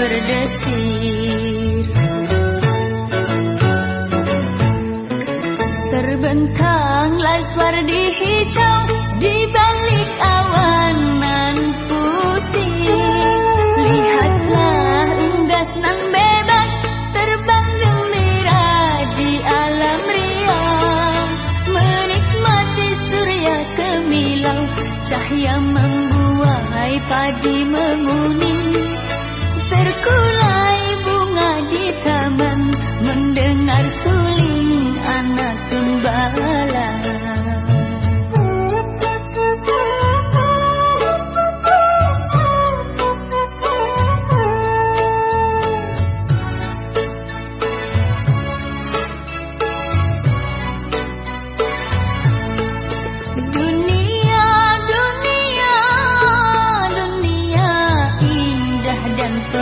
berdesir Terbentang laswar di hijau Di balik awan nan putih. Lihatlah unggas nan bebas Terbang gembira di alam riang Menikmati surya kemilau Cahaya membuai padi menguning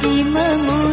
surya kemilau